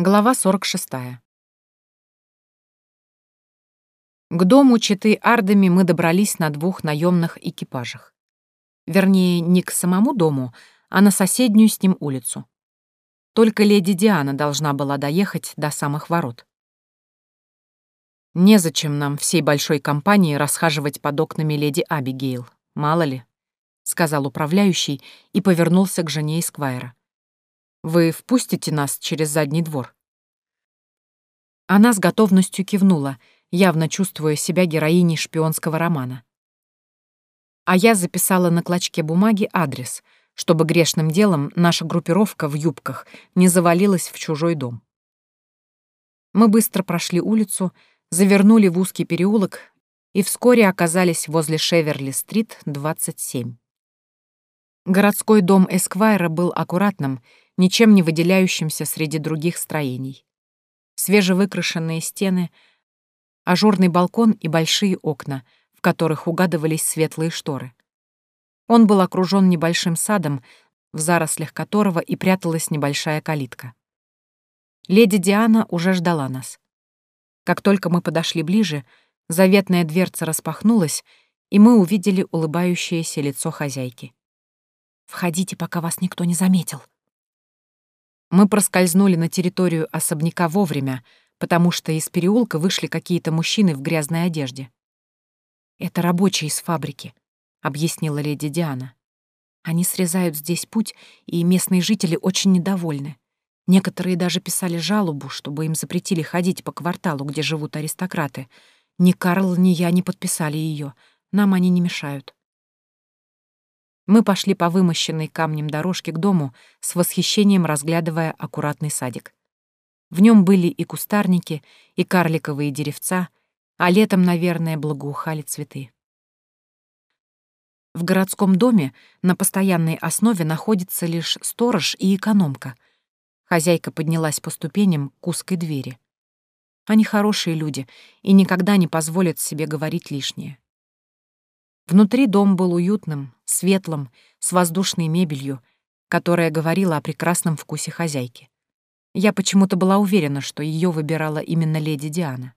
Глава 46. К дому Читы Ардами мы добрались на двух наемных экипажах. Вернее, не к самому дому, а на соседнюю с ним улицу. Только леди Диана должна была доехать до самых ворот. Незачем нам всей большой компании расхаживать под окнами леди Абигейл, мало ли, — сказал управляющий и повернулся к жене Эсквайра. Вы впустите нас через задний двор?» Она с готовностью кивнула, явно чувствуя себя героиней шпионского романа. А я записала на клочке бумаги адрес, чтобы грешным делом наша группировка в юбках не завалилась в чужой дом. Мы быстро прошли улицу, завернули в узкий переулок и вскоре оказались возле Шеверли-стрит, 27. Городской дом Эсквайра был аккуратным ничем не выделяющимся среди других строений. Свежевыкрашенные стены, ажурный балкон и большие окна, в которых угадывались светлые шторы. Он был окружен небольшим садом, в зарослях которого и пряталась небольшая калитка. Леди Диана уже ждала нас. Как только мы подошли ближе, заветная дверца распахнулась, и мы увидели улыбающееся лицо хозяйки. «Входите, пока вас никто не заметил», мы проскользнули на территорию особняка вовремя, потому что из переулка вышли какие-то мужчины в грязной одежде. «Это рабочие из фабрики», — объяснила леди Диана. «Они срезают здесь путь, и местные жители очень недовольны. Некоторые даже писали жалобу, чтобы им запретили ходить по кварталу, где живут аристократы. Ни Карл, ни я не подписали ее. Нам они не мешают. Мы пошли по вымощенной камнем дорожке к дому, с восхищением разглядывая аккуратный садик. В нем были и кустарники, и карликовые деревца, а летом, наверное, благоухали цветы. В городском доме на постоянной основе находится лишь сторож и экономка. Хозяйка поднялась по ступеням к узкой двери. Они хорошие люди и никогда не позволят себе говорить лишнее. Внутри дом был уютным, светлым, с воздушной мебелью, которая говорила о прекрасном вкусе хозяйки. Я почему-то была уверена, что ее выбирала именно леди Диана.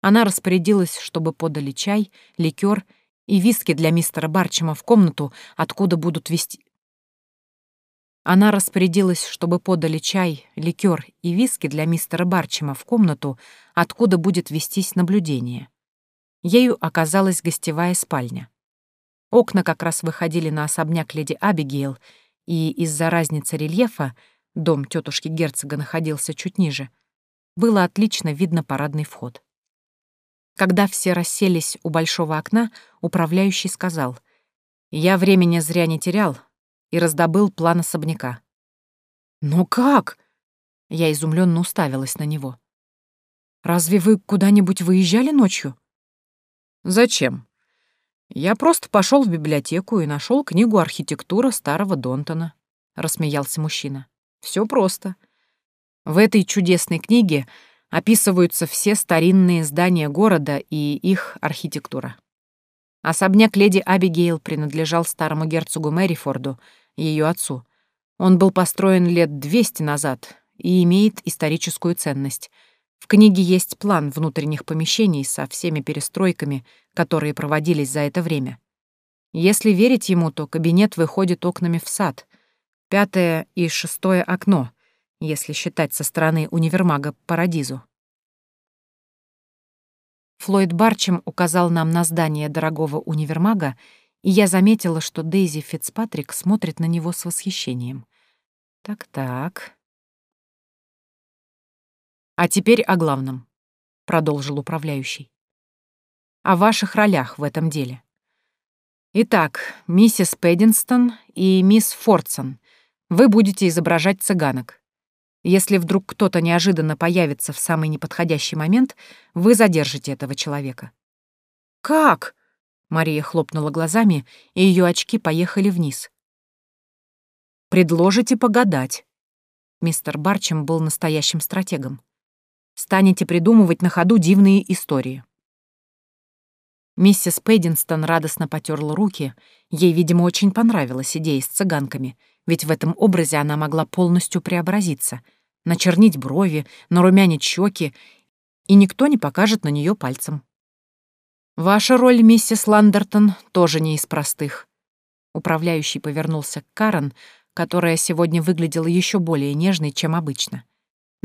Она распорядилась, чтобы подали чай, ликер и виски для мистера Барчема в комнату, откуда будут вести... Она распорядилась, чтобы подали чай, ликер и виски для мистера Барчема в комнату, откуда будет вестись наблюдение. Ею оказалась гостевая спальня. Окна как раз выходили на особняк леди Абигейл, и из-за разницы рельефа дом тетушки герцога находился чуть ниже, было отлично видно парадный вход. Когда все расселись у большого окна, управляющий сказал, «Я времени зря не терял и раздобыл план особняка». «Но как?» Я изумленно уставилась на него. «Разве вы куда-нибудь выезжали ночью?» Зачем? Я просто пошел в библиотеку и нашел книгу архитектура старого Донтона, рассмеялся мужчина. Все просто. В этой чудесной книге описываются все старинные здания города и их архитектура. Особняк леди Абигейл принадлежал старому герцогу Мэрифорду, ее отцу. Он был построен лет 200 назад и имеет историческую ценность — в книге есть план внутренних помещений со всеми перестройками, которые проводились за это время. Если верить ему, то кабинет выходит окнами в сад. Пятое и шестое окно, если считать со стороны универмага Парадизу. Флойд Барчем указал нам на здание дорогого универмага, и я заметила, что Дейзи Фицпатрик смотрит на него с восхищением. Так-так. А теперь о главном, продолжил управляющий. О ваших ролях в этом деле. Итак, миссис Пэддинстон и мисс Фордсон, вы будете изображать цыганок. Если вдруг кто-то неожиданно появится в самый неподходящий момент, вы задержите этого человека. Как? Мария хлопнула глазами, и ее очки поехали вниз. Предложите погадать. Мистер Барчем был настоящим стратегом. Станете придумывать на ходу дивные истории. Миссис Пэддинстон радостно потерла руки. Ей, видимо, очень понравилась идея с цыганками, ведь в этом образе она могла полностью преобразиться, начернить брови, нарумянить щеки, и никто не покажет на нее пальцем. Ваша роль, миссис Ландертон, тоже не из простых. Управляющий повернулся к Карен, которая сегодня выглядела еще более нежной, чем обычно.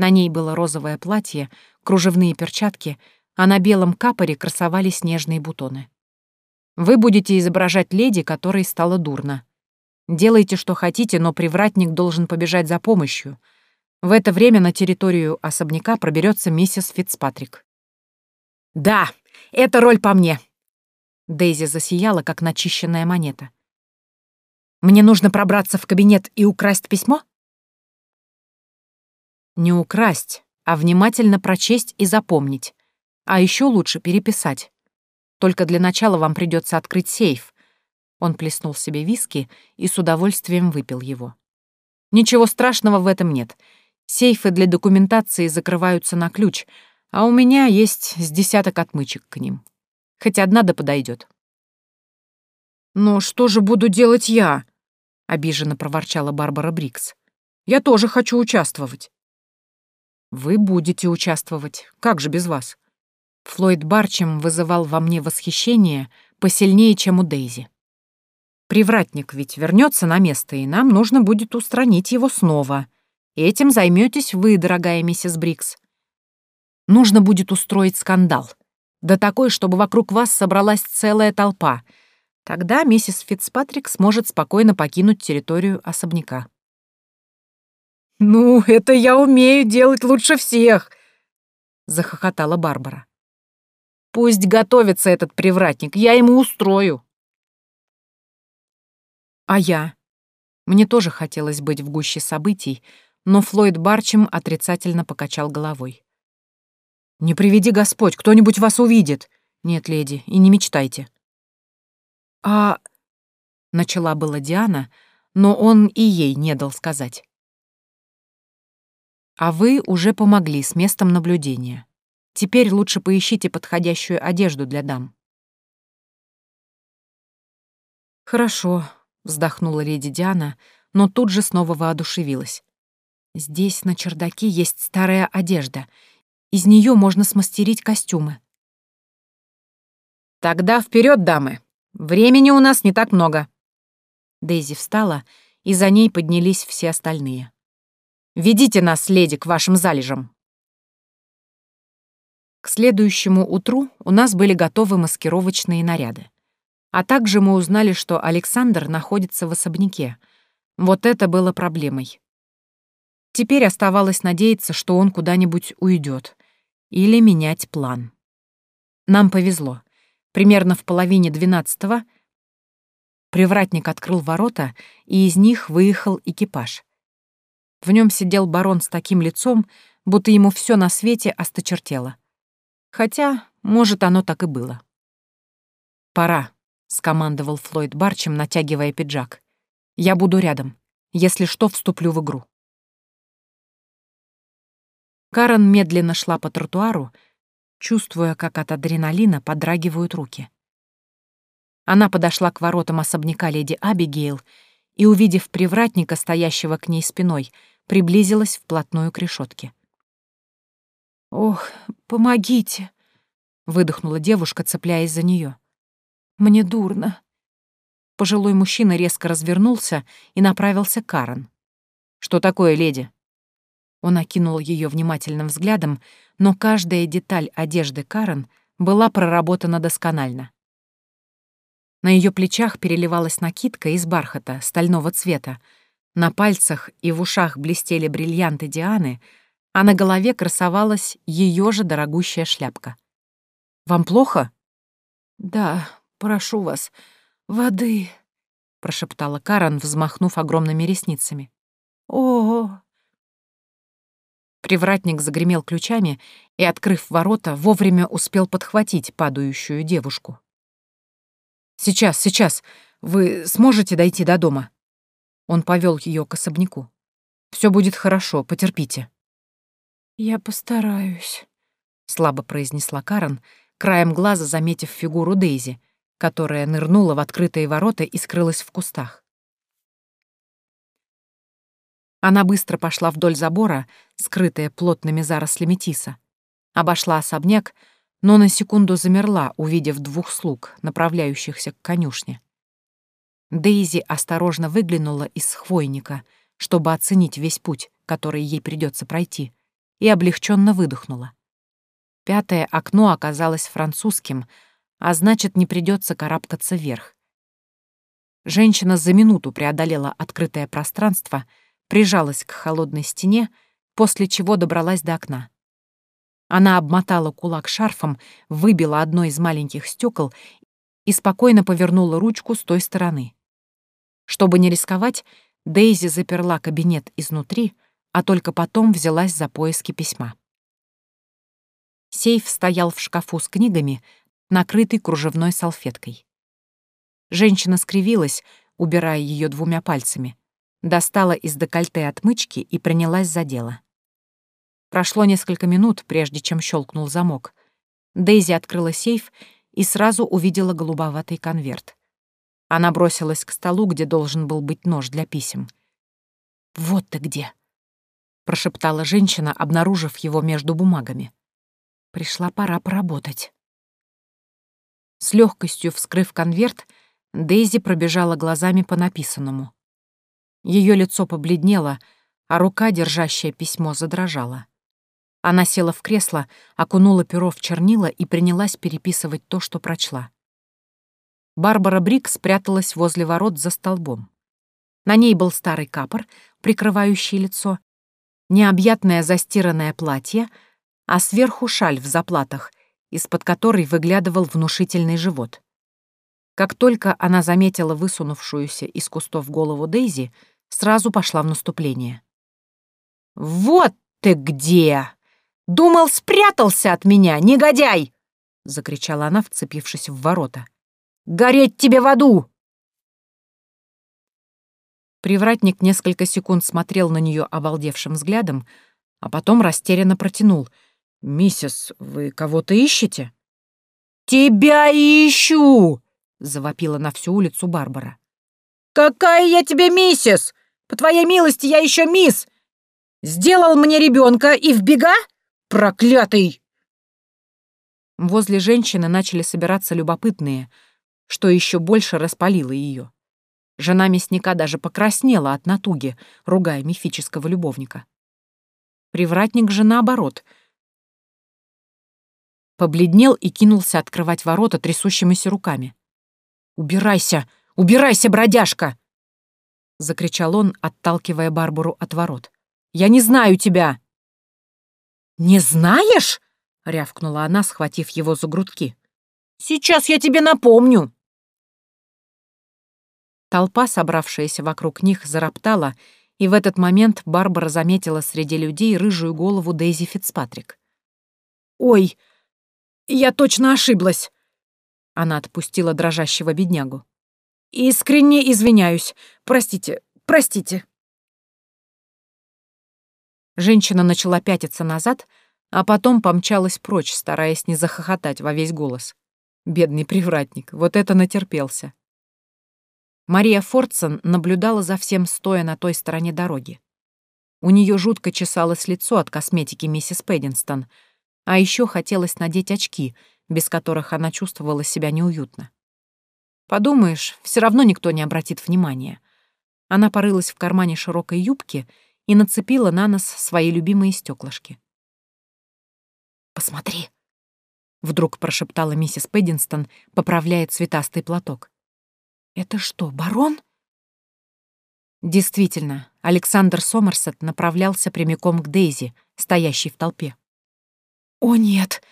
На ней было розовое платье, кружевные перчатки, а на белом капоре красовались нежные бутоны. Вы будете изображать леди, которой стало дурно. Делайте, что хотите, но привратник должен побежать за помощью. В это время на территорию особняка проберется миссис Фицпатрик. «Да, эта роль по мне!» Дейзи засияла, как начищенная монета. «Мне нужно пробраться в кабинет и украсть письмо?» Не украсть, а внимательно прочесть и запомнить. А еще лучше переписать. Только для начала вам придется открыть сейф. Он плеснул себе виски и с удовольствием выпил его. Ничего страшного в этом нет. Сейфы для документации закрываются на ключ, а у меня есть с десяток отмычек к ним. Хоть одна да подойдет. «Но что же буду делать я?» — обиженно проворчала Барбара Брикс. «Я тоже хочу участвовать». «Вы будете участвовать. Как же без вас?» Флойд Барчем вызывал во мне восхищение посильнее, чем у Дейзи. Привратник ведь вернется на место, и нам нужно будет устранить его снова. Этим займетесь вы, дорогая миссис Брикс. Нужно будет устроить скандал. Да такой, чтобы вокруг вас собралась целая толпа. Тогда миссис Фицпатрик сможет спокойно покинуть территорию особняка. «Ну, это я умею делать лучше всех!» — захохотала Барбара. Пусть готовится этот привратник, я ему устрою. А я? Мне тоже хотелось быть в гуще событий, но Флойд Барчем отрицательно покачал головой. «Не приведи Господь, кто-нибудь вас увидит!» «Нет, леди, и не мечтайте». «А...» — начала была Диана, но он и ей не дал сказать. «А вы уже помогли с местом наблюдения. Теперь лучше поищите подходящую одежду для дам». «Хорошо», — вздохнула леди Диана, но тут же снова воодушевилась. «Здесь на чердаке есть старая одежда. Из нее можно смастерить костюмы». «Тогда вперед, дамы! Времени у нас не так много». Дейзи встала, и за ней поднялись все остальные. «Ведите нас, леди, к вашим залежам». К следующему утру у нас были готовы маскировочные наряды. А также мы узнали, что Александр находится в особняке. Вот это было проблемой. Теперь оставалось надеяться, что он куда-нибудь уйдет. Или менять план. Нам повезло. Примерно в половине двенадцатого привратник открыл ворота, и из них выехал экипаж. В нем сидел барон с таким лицом, будто ему все на свете осточертело. Хотя, может, оно так и было. «Пора», — скомандовал Флойд Барчем, натягивая пиджак. «Я буду рядом. Если что, вступлю в игру». Карен медленно шла по тротуару, чувствуя, как от адреналина подрагивают руки. Она подошла к воротам особняка леди Абигейл и, увидев привратника, стоящего к ней спиной, приблизилась вплотную к решетке. «Ох, помогите!» — выдохнула девушка, цепляясь за нее. «Мне дурно». Пожилой мужчина резко развернулся и направился к Карен. «Что такое, леди?» Он окинул ее внимательным взглядом, но каждая деталь одежды Карен была проработана досконально. На ее плечах переливалась накидка из бархата стального цвета, на пальцах и в ушах блестели бриллианты Дианы — а на голове красовалась ее же дорогущая шляпка. «Вам плохо?» «Да, прошу вас, воды», — прошептала Карен, взмахнув огромными ресницами. «О!» Привратник загремел ключами и, открыв ворота, вовремя успел подхватить падающую девушку. «Сейчас, сейчас. Вы сможете дойти до дома?» Он повел ее к особняку. Все будет хорошо, потерпите». «Я постараюсь», — слабо произнесла Карен, краем глаза заметив фигуру Дейзи, которая нырнула в открытые ворота и скрылась в кустах. Она быстро пошла вдоль забора, скрытая плотными зарослями тиса. Обошла особняк, но на секунду замерла, увидев двух слуг, направляющихся к конюшне. Дейзи осторожно выглянула из хвойника, чтобы оценить весь путь, который ей придется пройти, и облегченно выдохнула. Пятое окно оказалось французским, а значит, не придется карабкаться вверх. Женщина за минуту преодолела открытое пространство, прижалась к холодной стене, после чего добралась до окна. Она обмотала кулак шарфом, выбила одно из маленьких стекол и спокойно повернула ручку с той стороны. Чтобы не рисковать, Дейзи заперла кабинет изнутри, а только потом взялась за поиски письма. Сейф стоял в шкафу с книгами, накрытый кружевной салфеткой. Женщина скривилась, убирая ее двумя пальцами, достала из декольте отмычки и принялась за дело. Прошло несколько минут, прежде чем щелкнул замок. Дейзи открыла сейф и сразу увидела голубоватый конверт. Она бросилась к столу, где должен был быть нож для писем. «Вот ты где!» — прошептала женщина, обнаружив его между бумагами. Пришла пора поработать. С легкостью вскрыв конверт, Дейзи пробежала глазами по написанному. Ее лицо побледнело, а рука, держащая письмо, задрожала. Она села в кресло, окунула перо в чернила и принялась переписывать то, что прочла. Барбара Брик спряталась возле ворот за столбом. На ней был старый капор, прикрывающий лицо, необъятное застиранное платье, а сверху шаль в заплатах, из-под которой выглядывал внушительный живот. Как только она заметила высунувшуюся из кустов голову Дейзи, сразу пошла в наступление. «Вот ты где!» Думал, спрятался от меня, негодяй!» — закричала она, вцепившись в ворота. «Гореть тебе в аду!» Привратник несколько секунд смотрел на нее обалдевшим взглядом, а потом растерянно протянул. «Миссис, вы кого-то ищете?» «Тебя ищу!» — завопила на всю улицу Барбара. «Какая я тебе миссис? По твоей милости я еще мисс! Сделал мне ребенка и в бега?» Проклятый!» Возле женщины начали собираться любопытные, что еще больше распалило ее. Жена мясника даже покраснела от натуги, ругая мифического любовника. Привратник же наоборот. Побледнел и кинулся открывать ворота трясущимися руками. «Убирайся! Убирайся, бродяжка!» — закричал он, отталкивая Барбару от ворот. «Я не знаю тебя!» «Не знаешь?» — рявкнула она, схватив его за грудки. «Сейчас я тебе напомню!» Толпа, собравшаяся вокруг них, зароптала, и в этот момент Барбара заметила среди людей рыжую голову Дейзи Фицпатрик. «Ой, я точно ошиблась!» Она отпустила дрожащего беднягу. «Искренне извиняюсь. Простите, простите!» Женщина начала пятиться назад, а потом помчалась прочь, стараясь не захохотать во весь голос. Бедный привратник, вот это натерпелся. Мария Фордсон наблюдала за всем, стоя на той стороне дороги. У нее жутко чесалось лицо от косметики миссис Пэддинстон, а еще хотелось надеть очки, без которых она чувствовала себя неуютно. Подумаешь, все равно никто не обратит внимания. Она порылась в кармане широкой юбки и нацепила на нос свои любимые стеклышки. «Посмотри!» — вдруг прошептала миссис Пэддинстон, поправляя цветастый платок. «Это что, барон?» Действительно, Александр Сомерсет направлялся прямиком к Дейзи, стоящей в толпе. «О, нет!»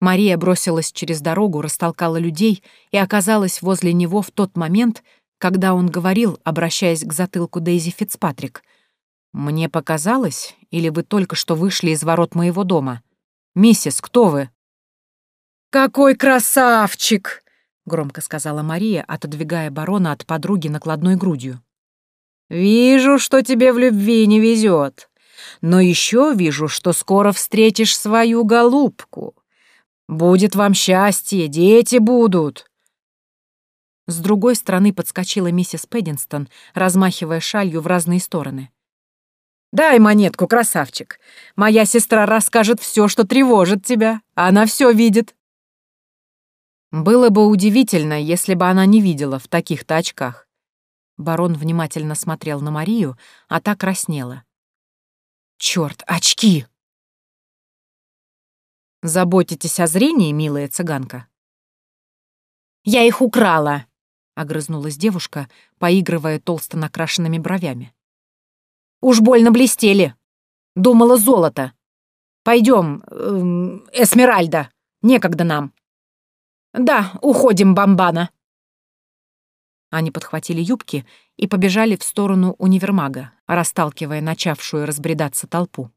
Мария бросилась через дорогу, растолкала людей и оказалась возле него в тот момент, когда он говорил, обращаясь к затылку Дейзи Фицпатрик — «Мне показалось, или вы только что вышли из ворот моего дома? Миссис, кто вы?» «Какой красавчик!» — громко сказала Мария, отодвигая барона от подруги накладной грудью. «Вижу, что тебе в любви не везет. Но еще вижу, что скоро встретишь свою голубку. Будет вам счастье, дети будут!» С другой стороны подскочила миссис Пэддинстон, размахивая шалью в разные стороны. Дай монетку, красавчик. Моя сестра расскажет все, что тревожит тебя. Она все видит. Было бы удивительно, если бы она не видела в таких-то очках. Барон внимательно смотрел на Марию, а та краснела. Черт, очки! Заботитесь о зрении, милая цыганка? Я их украла, огрызнулась девушка, поигрывая толсто накрашенными бровями. Уж больно блестели. Думала золото. Пойдем, эм, Эсмеральда, некогда нам. Да, уходим, Бамбана. Они подхватили юбки и побежали в сторону универмага, расталкивая начавшую разбредаться толпу.